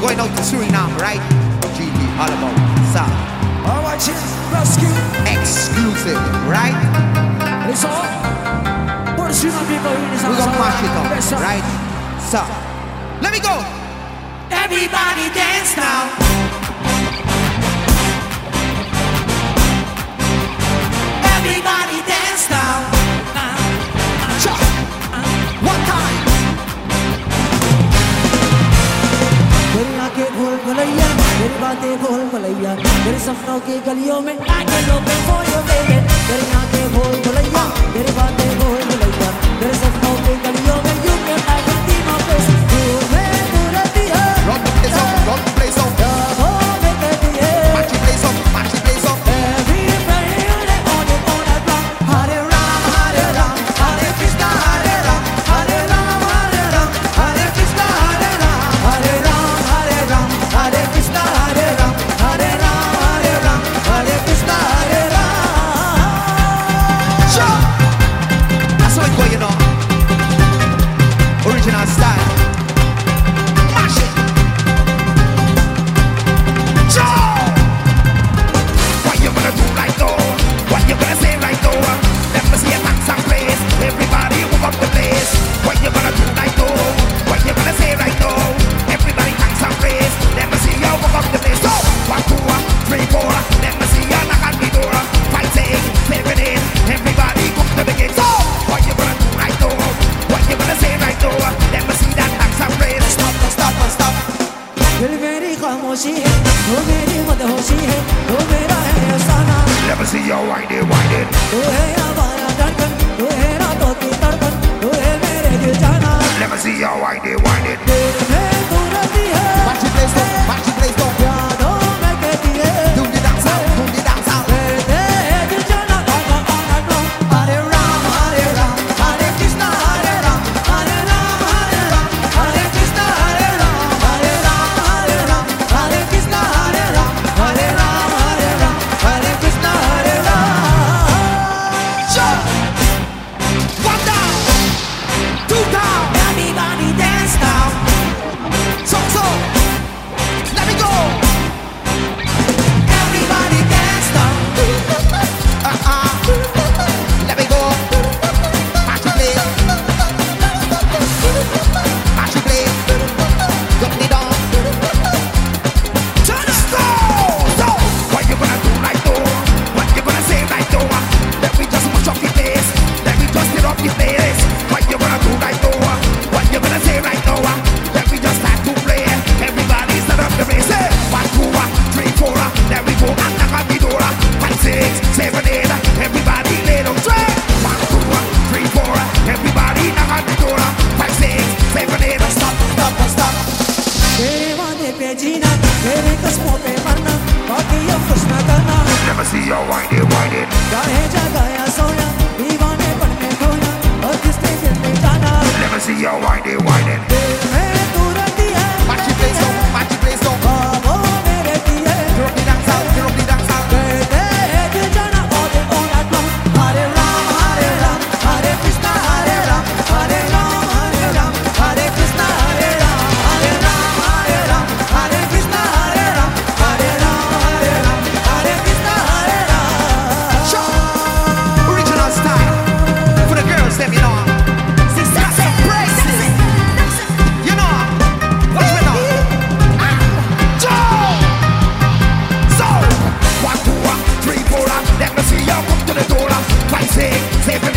Going out to Suriname, right? GT, all about Sam. All right, cheers, Resque. Xqlusiv, right? It's all. What is Suriname people We're gonna mash it up, right? So, let me go. Everybody dance now. भोलैया तेरे सपनों की गलियों में आके लोग बोल तो भोलैया तेरी बातें बोल see how I they want it. don't like idea Everybody